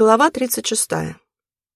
Глава 36.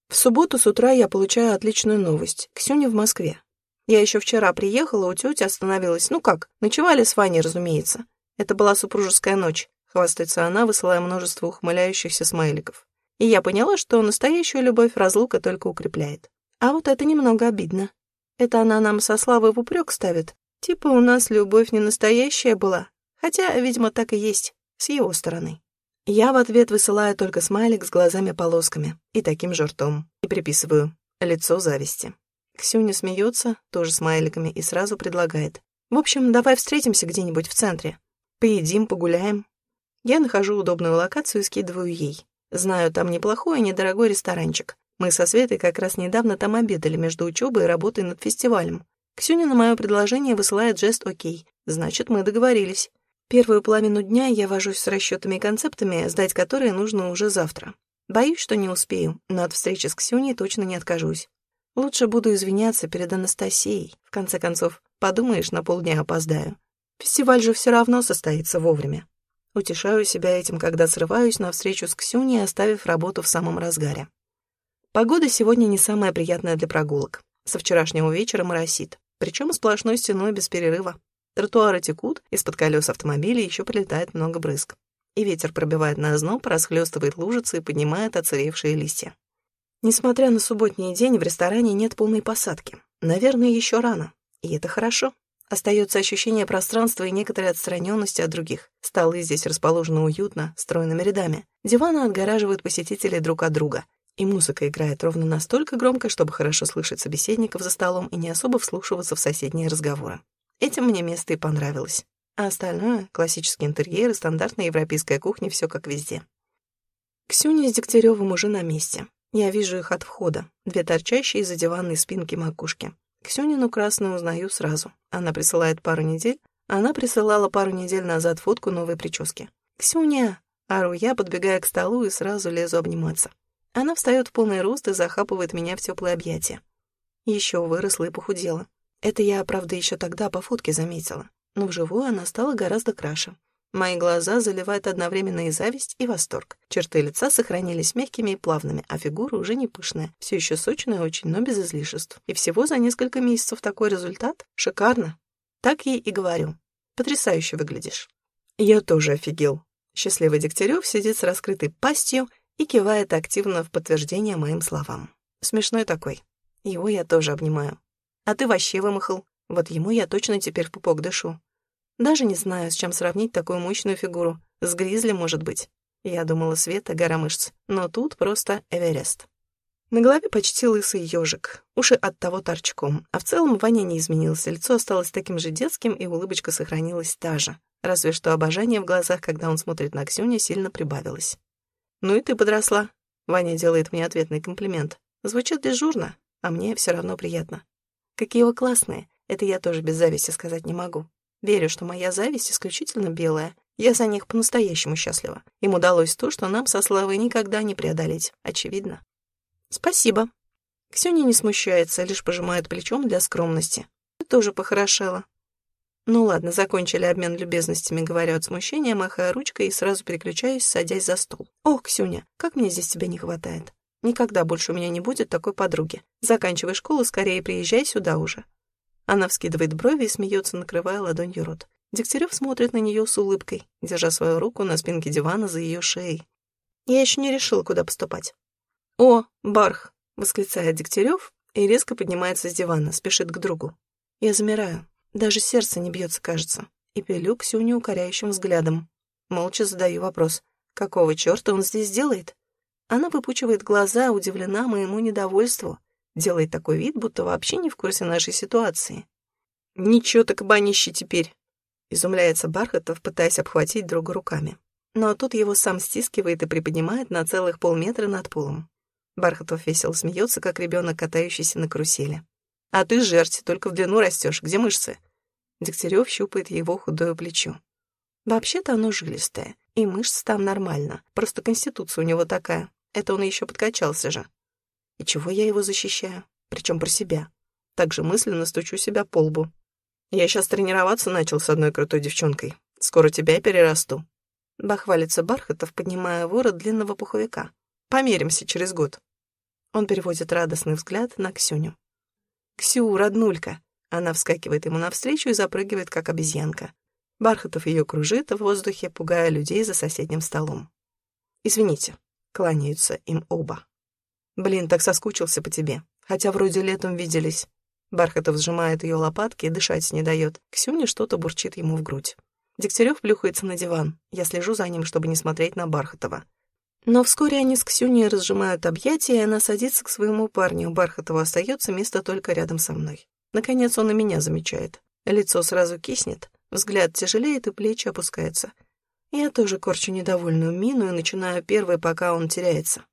В субботу с утра я получаю отличную новость. Ксюня в Москве. Я еще вчера приехала, у тети остановилась. Ну как, ночевали с Ваней, разумеется. Это была супружеская ночь, хвастается она, высылая множество ухмыляющихся смайликов. И я поняла, что настоящую любовь разлука только укрепляет. А вот это немного обидно. Это она нам со Славой в упрек ставит. Типа у нас любовь не настоящая была. Хотя, видимо, так и есть, с его стороны. Я в ответ высылаю только смайлик с глазами-полосками и таким же ртом. И приписываю лицо зависти. Ксюня смеется, тоже смайликами, и сразу предлагает. В общем, давай встретимся где-нибудь в центре. Поедим, погуляем. Я нахожу удобную локацию и скидываю ей. Знаю, там неплохой и недорогой ресторанчик. Мы со Светой как раз недавно там обедали между учебой и работой над фестивалем. Ксюня на мое предложение высылает жест «Окей». Значит, мы договорились. Первую половину дня я вожусь с расчетами и концептами, сдать которые нужно уже завтра. Боюсь, что не успею, но от встречи с Ксюней точно не откажусь. Лучше буду извиняться перед Анастасией. В конце концов, подумаешь, на полдня опоздаю. Фестиваль же все равно состоится вовремя. Утешаю себя этим, когда срываюсь на встречу с Ксюней, оставив работу в самом разгаре. Погода сегодня не самая приятная для прогулок. Со вчерашнего вечера моросит, причем сплошной стеной без перерыва. Тротуары текут, из-под колес автомобиля еще прилетает много брызг. И ветер пробивает на озноб, расхлёстывает лужицы и поднимает оцаревшие листья. Несмотря на субботний день, в ресторане нет полной посадки. Наверное, еще рано. И это хорошо. Остается ощущение пространства и некоторой отстраненности от других. Столы здесь расположены уютно, стройными рядами. Диваны отгораживают посетителей друг от друга. И музыка играет ровно настолько громко, чтобы хорошо слышать собеседников за столом и не особо вслушиваться в соседние разговоры. Этим мне место и понравилось. А остальное — классический интерьер и стандартная европейская кухня, все как везде. Ксюня с Дегтяревым уже на месте. Я вижу их от входа, две торчащие из-за диванной спинки макушки. Ксюнину красную узнаю сразу. Она присылает пару недель. Она присылала пару недель назад фотку новой прически. «Ксюня!» — ору я, подбегая к столу и сразу лезу обниматься. Она встает в полный рост и захапывает меня в теплые объятия. Еще выросла и похудела. Это я, правда, еще тогда по фотке заметила, но вживую она стала гораздо краше. Мои глаза заливают одновременно и зависть, и восторг. Черты лица сохранились мягкими и плавными, а фигура уже не пышная, все еще сочная очень, но без излишеств. И всего за несколько месяцев такой результат? Шикарно. Так ей и говорю. Потрясающе выглядишь. Я тоже офигел. Счастливый Дегтярев сидит с раскрытой пастью и кивает активно в подтверждение моим словам. Смешной такой. Его я тоже обнимаю. А ты вообще вымахал. Вот ему я точно теперь в пупок дышу. Даже не знаю, с чем сравнить такую мощную фигуру. С Гризли, может быть. Я думала, Света — гора мышц. Но тут просто Эверест. На голове почти лысый ежик, уши от того торчком, а в целом Ваня не изменился, лицо осталось таким же детским, и улыбочка сохранилась та же. Разве что обожание в глазах, когда он смотрит на Ксюню, сильно прибавилось. «Ну и ты подросла», — Ваня делает мне ответный комплимент. Звучит дежурно, а мне все равно приятно. Какие вы классные. Это я тоже без зависти сказать не могу. Верю, что моя зависть исключительно белая. Я за них по-настоящему счастлива. Им удалось то, что нам со Славой никогда не преодолеть. Очевидно. Спасибо. Ксюня не смущается, лишь пожимает плечом для скромности. Ты тоже похорошела. Ну ладно, закончили обмен любезностями, говорю от смущения, махая ручкой и сразу переключаюсь, садясь за стол. Ох, Ксюня, как мне здесь тебя не хватает. Никогда больше у меня не будет такой подруги. Заканчивай школу, скорее приезжай сюда уже». Она вскидывает брови и смеется, накрывая ладонью рот. Дегтярев смотрит на нее с улыбкой, держа свою руку на спинке дивана за ее шеей. Я еще не решила, куда поступать. «О, барх!» — восклицает Дегтярев и резко поднимается с дивана, спешит к другу. Я замираю. Даже сердце не бьется, кажется. И пилю Ксюню укоряющим взглядом. Молча задаю вопрос. Какого черта он здесь делает? Она выпучивает глаза, удивлена моему недовольству, делает такой вид, будто вообще не в курсе нашей ситуации. «Ничего так банище теперь!» — изумляется Бархатов, пытаясь обхватить друга руками. Но тут его сам стискивает и приподнимает на целых полметра над полом. Бархатов весело смеется, как ребенок, катающийся на карусели. «А ты жерть, только в длину растешь. Где мышцы?» Дегтярев щупает его худое плечо. Вообще-то оно жилистое, и мышц там нормально, просто конституция у него такая. Это он еще подкачался же. И чего я его защищаю? Причем про себя. Также мысленно стучу себя по лбу. Я сейчас тренироваться начал с одной крутой девчонкой. Скоро тебя перерасту. Бахвалится Бархатов, поднимая ворот длинного пуховика. Помиримся через год. Он переводит радостный взгляд на Ксюню. «Ксю, роднулька!» Она вскакивает ему навстречу и запрыгивает, как обезьянка. Бархатов ее кружит в воздухе, пугая людей за соседним столом. «Извините», — кланяются им оба. «Блин, так соскучился по тебе. Хотя вроде летом виделись». Бархатов сжимает ее лопатки и дышать не дает. Ксюня что-то бурчит ему в грудь. Дегтярев плюхается на диван. Я слежу за ним, чтобы не смотреть на Бархатова. Но вскоре они с Ксюней разжимают объятия, и она садится к своему парню. Бархатова остается место только рядом со мной. Наконец он и меня замечает. Лицо сразу киснет, взгляд тяжелеет и плечи опускаются. Я тоже корчу недовольную мину и начинаю первой, пока он теряется.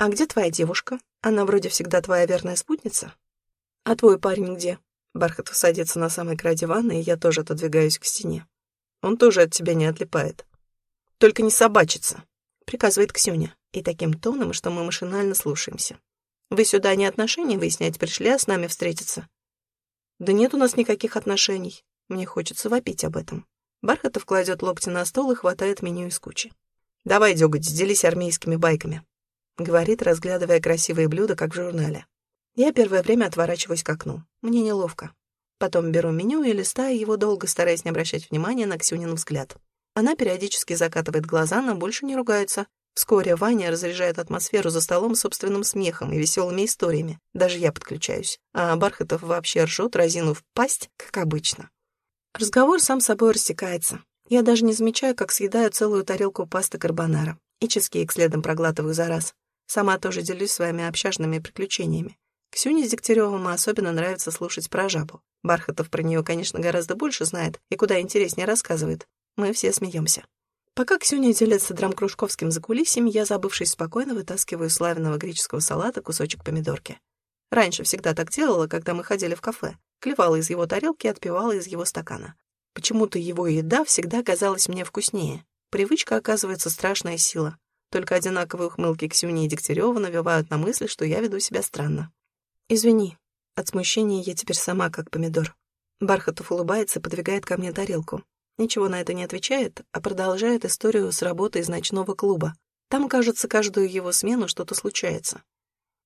«А где твоя девушка? Она вроде всегда твоя верная спутница?» «А твой парень где?» Бархатов садится на самый край дивана, и я тоже отодвигаюсь к стене. Он тоже от тебя не отлипает. «Только не собачится», — приказывает Ксюня, и таким тоном, что мы машинально слушаемся. «Вы сюда не отношения выяснять пришли, а с нами встретиться?» «Да нет у нас никаких отношений. Мне хочется вопить об этом». Бархатов кладет локти на стол и хватает меню из кучи. «Давай, дёготь, делись армейскими байками», — говорит, разглядывая красивые блюда, как в журнале. Я первое время отворачиваюсь к окну. Мне неловко. Потом беру меню и листаю его долго, стараясь не обращать внимания на Ксюнин взгляд. Она периодически закатывает глаза, но больше не ругается. Вскоре Ваня разряжает атмосферу за столом собственным смехом и веселыми историями. Даже я подключаюсь. А Бархатов вообще ржет, разинув пасть, как обычно. Разговор сам собой растекается. Я даже не замечаю, как съедаю целую тарелку пасты карбонара. И чизкейк следом проглатываю за раз. Сама тоже делюсь своими общажными приключениями. Ксюне с Дегтяревым особенно нравится слушать про жабу. Бархатов про нее, конечно, гораздо больше знает и куда интереснее рассказывает. Мы все смеемся. Пока Ксюня делится драмкружковским закулисьем, я, забывшись спокойно, вытаскиваю славянного греческого салата кусочек помидорки. Раньше всегда так делала, когда мы ходили в кафе. Клевала из его тарелки и отпивала из его стакана. Почему-то его еда всегда казалась мне вкуснее. Привычка, оказывается, страшная сила. Только одинаковые ухмылки Ксюни и Дегтярева навевают на мысль, что я веду себя странно. «Извини». От смущения я теперь сама как помидор. Бархатов улыбается и подвигает ко мне тарелку. Ничего на это не отвечает, а продолжает историю с работы из ночного клуба. Там, кажется, каждую его смену что-то случается.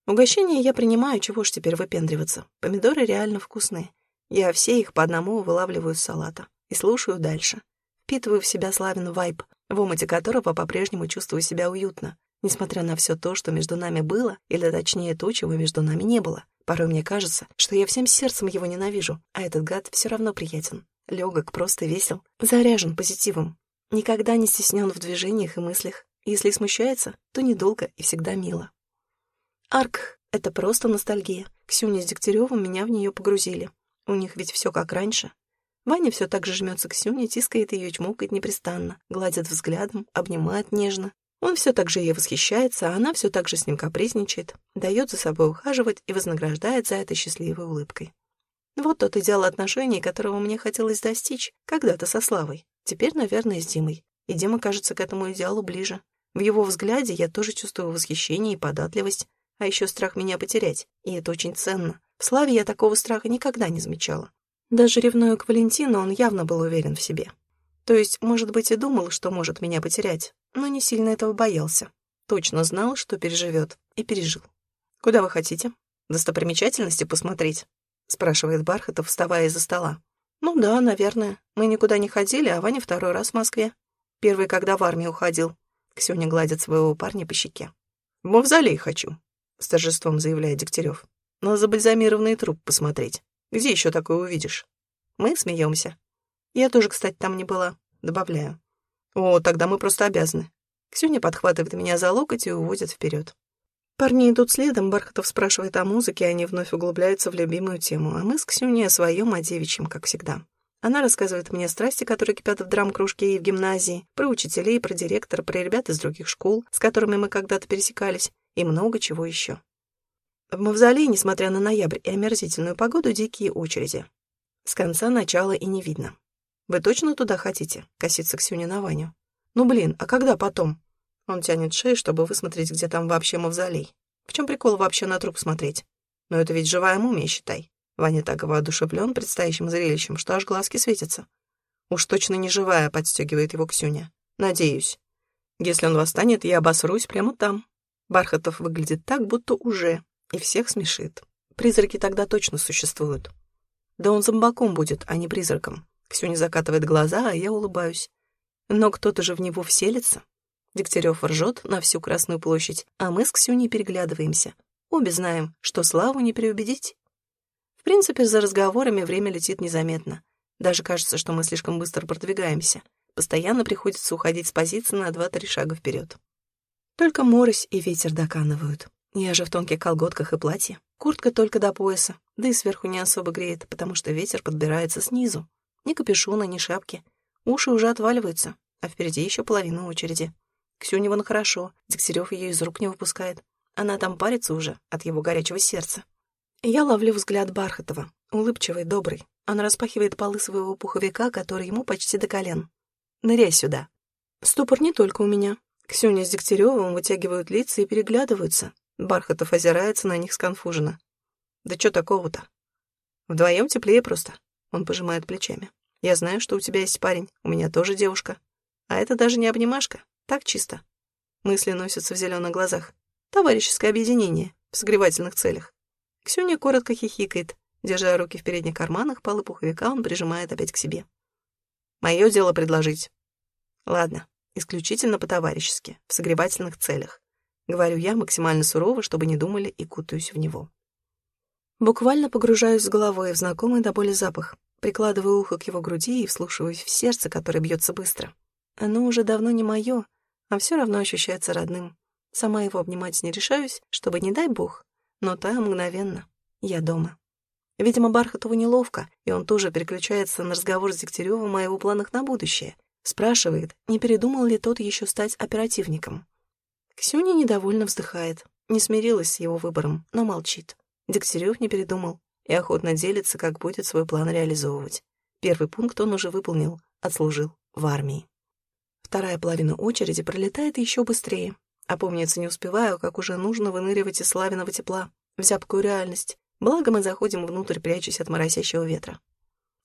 Угощение я принимаю, чего ж теперь выпендриваться. Помидоры реально вкусные. Я все их по одному вылавливаю из салата и слушаю дальше. Впитываю в себя Славин вайб, в омуте которого по-прежнему чувствую себя уютно, несмотря на все то, что между нами было, или точнее то, чего между нами не было. Порой мне кажется, что я всем сердцем его ненавижу, а этот гад все равно приятен. Легок, просто весел, заряжен позитивом. Никогда не стеснен в движениях и мыслях. Если смущается, то недолго и всегда мило. Арк — это просто ностальгия. Ксюня с Дегтяревым меня в нее погрузили. У них ведь все как раньше. Ваня все так же жмется к Ксюне, тискает ее, чмокает непрестанно, гладит взглядом, обнимает нежно, он все так же ей восхищается, а она все так же с ним капризничает, дает за собой ухаживать и вознаграждает за это счастливой улыбкой. Вот тот идеал отношений, которого мне хотелось достичь когда-то со Славой. Теперь, наверное, с Димой. И Дима кажется к этому идеалу ближе. В его взгляде я тоже чувствую восхищение и податливость, а еще страх меня потерять, и это очень ценно. В Славе я такого страха никогда не замечала. Даже ревную к Валентину, он явно был уверен в себе. То есть, может быть, и думал, что может меня потерять, но не сильно этого боялся. Точно знал, что переживет, и пережил. «Куда вы хотите? Достопримечательности посмотреть?» — спрашивает Бархатов, вставая из-за стола. «Ну да, наверное. Мы никуда не ходили, а Ваня второй раз в Москве. Первый, когда в армию уходил». Ксюня гладит своего парня по щеке. «В мавзолей хочу», — с торжеством заявляет Дегтярев. «На забальзамированный труп посмотреть. Где еще такое увидишь?» Мы смеемся. Я тоже, кстати, там не была. Добавляю. О, тогда мы просто обязаны. Ксюня подхватывает меня за локоть и уводит вперед. Парни идут следом, Бархатов спрашивает о музыке, они вновь углубляются в любимую тему, а мы с Ксюней о своем, о девичьем, как всегда. Она рассказывает мне страсти, которые кипят в драм-кружке и в гимназии, про учителей, про директора, про ребят из других школ, с которыми мы когда-то пересекались, и много чего еще. В мавзолее, несмотря на ноябрь и омерзительную погоду, дикие очереди. С конца начала и не видно. «Вы точно туда хотите?» — косится Ксюня на Ваню. «Ну блин, а когда потом?» Он тянет шею, чтобы высмотреть, где там вообще мавзолей. В чем прикол вообще на труп смотреть? Но это ведь живая мумия, считай. Ваня так воодушевлен предстоящим зрелищем, что аж глазки светятся. Уж точно не живая, подстегивает его Ксюня. Надеюсь. Если он восстанет, я обосрусь прямо там. Бархатов выглядит так, будто уже, и всех смешит. Призраки тогда точно существуют. Да он зомбаком будет, а не призраком. Ксюня закатывает глаза, а я улыбаюсь. Но кто-то же в него вселится. Дегтярев ржет на всю Красную площадь, а мы с Ксюней переглядываемся. Обе знаем, что Славу не переубедить. В принципе, за разговорами время летит незаметно. Даже кажется, что мы слишком быстро продвигаемся. Постоянно приходится уходить с позиции на два-три шага вперед. Только морось и ветер доканывают. Я же в тонких колготках и платье. Куртка только до пояса, да и сверху не особо греет, потому что ветер подбирается снизу. Ни капюшона, ни шапки. Уши уже отваливаются, а впереди еще половина очереди. Ксюне вон хорошо, Дегтярев ее из рук не выпускает. Она там парится уже от его горячего сердца. Я ловлю взгляд Бархатова, улыбчивый, добрый. Он распахивает полы своего пуховика, который ему почти до колен. Ныряй сюда. Ступор не только у меня. Ксюня с Дегтяревым вытягивают лица и переглядываются. Бархатов озирается на них сконфуженно. Да что такого-то? Вдвоем теплее просто. Он пожимает плечами. Я знаю, что у тебя есть парень, у меня тоже девушка. А это даже не обнимашка, так чисто. Мысли носятся в зеленых глазах. Товарищеское объединение в согревательных целях. Ксюня коротко хихикает. Держа руки в передних карманах, полы пуховика он прижимает опять к себе. Мое дело предложить. Ладно, исключительно по-товарищески, в согревательных целях. Говорю я максимально сурово, чтобы не думали, и кутаюсь в него. Буквально погружаюсь с головой в знакомый до боли запах, прикладываю ухо к его груди и вслушиваюсь в сердце, которое бьется быстро. Оно уже давно не мое, а все равно ощущается родным. Сама его обнимать не решаюсь, чтобы, не дай бог, но та мгновенно. Я дома. Видимо, Бархатову неловко, и он тоже переключается на разговор с Дегтяревым о его планах на будущее. Спрашивает, не передумал ли тот еще стать оперативником. Ксюня недовольно вздыхает, не смирилась с его выбором, но молчит. Дегтярев не передумал и охотно делится, как будет свой план реализовывать. Первый пункт он уже выполнил, отслужил в армии. Вторая половина очереди пролетает еще быстрее. Опомниться не успеваю, как уже нужно выныривать из славяного тепла, в зябкую реальность. Благо мы заходим внутрь, прячась от моросящего ветра.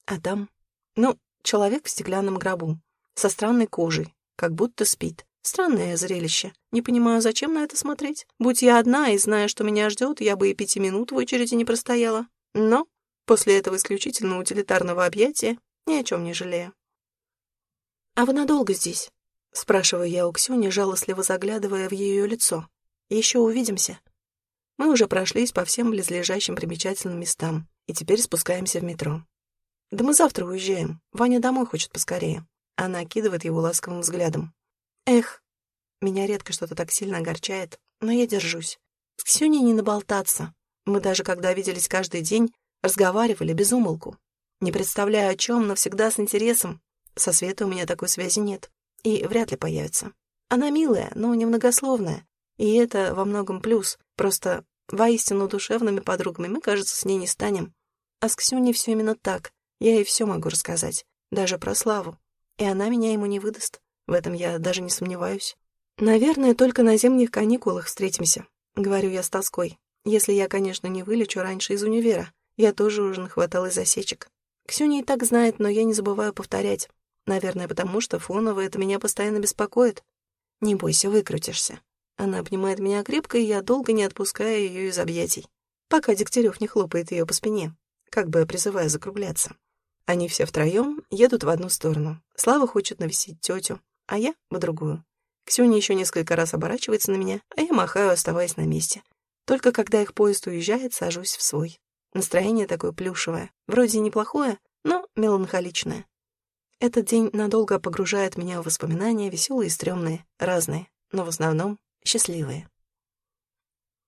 А там, ну, человек в стеклянном гробу, со странной кожей, как будто спит. Странное зрелище. Не понимаю, зачем на это смотреть. Будь я одна и зная, что меня ждет, я бы и пяти минут в очереди не простояла. Но после этого исключительно утилитарного объятия ни о чем не жалею. «А вы надолго здесь?» — спрашиваю я у Ксюни, жалостливо заглядывая в ее лицо. «Еще увидимся?» Мы уже прошлись по всем близлежащим примечательным местам и теперь спускаемся в метро. «Да мы завтра уезжаем. Ваня домой хочет поскорее». Она окидывает его ласковым взглядом. Эх, меня редко что-то так сильно огорчает, но я держусь. С Ксюней не наболтаться. Мы даже когда виделись каждый день, разговаривали без умолку. Не представляю о чем, но всегда с интересом. Со Светой у меня такой связи нет. И вряд ли появится. Она милая, но немногословная. И это во многом плюс. Просто воистину душевными подругами мы, кажется, с ней не станем. А с Ксюней все именно так. Я ей все могу рассказать. Даже про Славу. И она меня ему не выдаст. В этом я даже не сомневаюсь. «Наверное, только на зимних каникулах встретимся», — говорю я с тоской. «Если я, конечно, не вылечу раньше из универа. Я тоже уже нахваталась засечек. Ксюня и так знает, но я не забываю повторять. Наверное, потому что фоново это меня постоянно беспокоит. Не бойся, выкрутишься. Она обнимает меня крепко, и я долго не отпускаю ее из объятий, пока Дегтярев не хлопает ее по спине, как бы призывая закругляться. Они все втроем едут в одну сторону. Слава хочет навестить тетю, а я — в другую. Ксюня еще несколько раз оборачивается на меня, а я махаю, оставаясь на месте. Только когда их поезд уезжает, сажусь в свой. Настроение такое плюшевое. Вроде неплохое, но меланхоличное. Этот день надолго погружает меня в воспоминания, веселые и стрёмные, разные, но в основном счастливые.